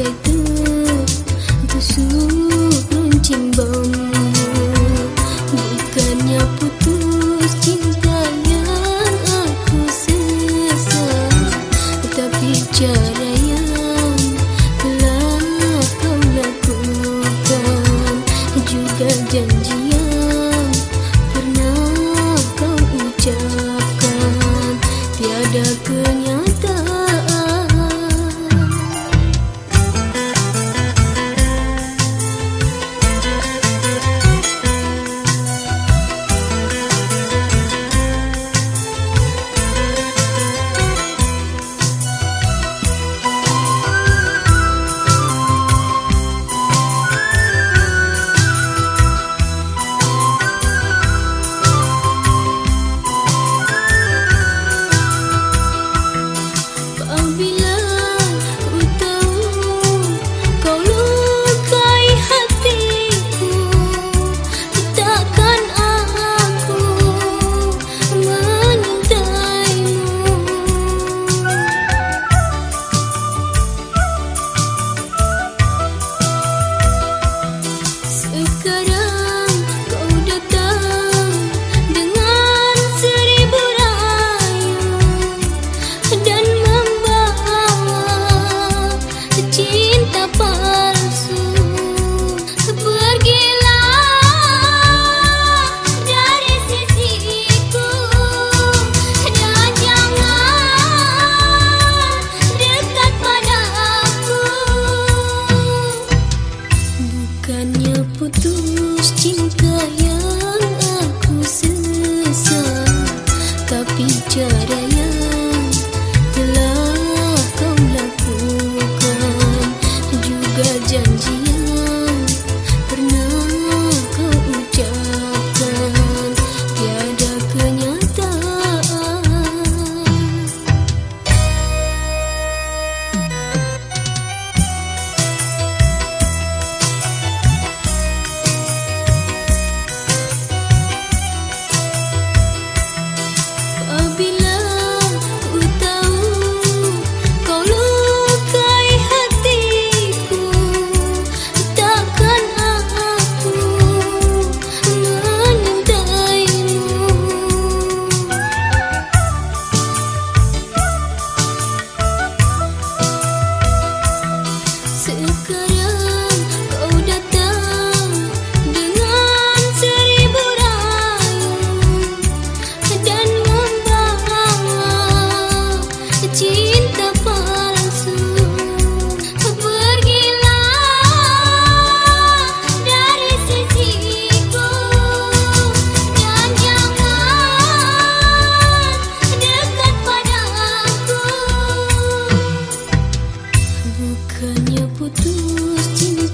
kay tu tusuk nun cimbong bukannya putus cintanya aku sesat, tapi cara yang telah kau lakukan. Juga janji be теряя used to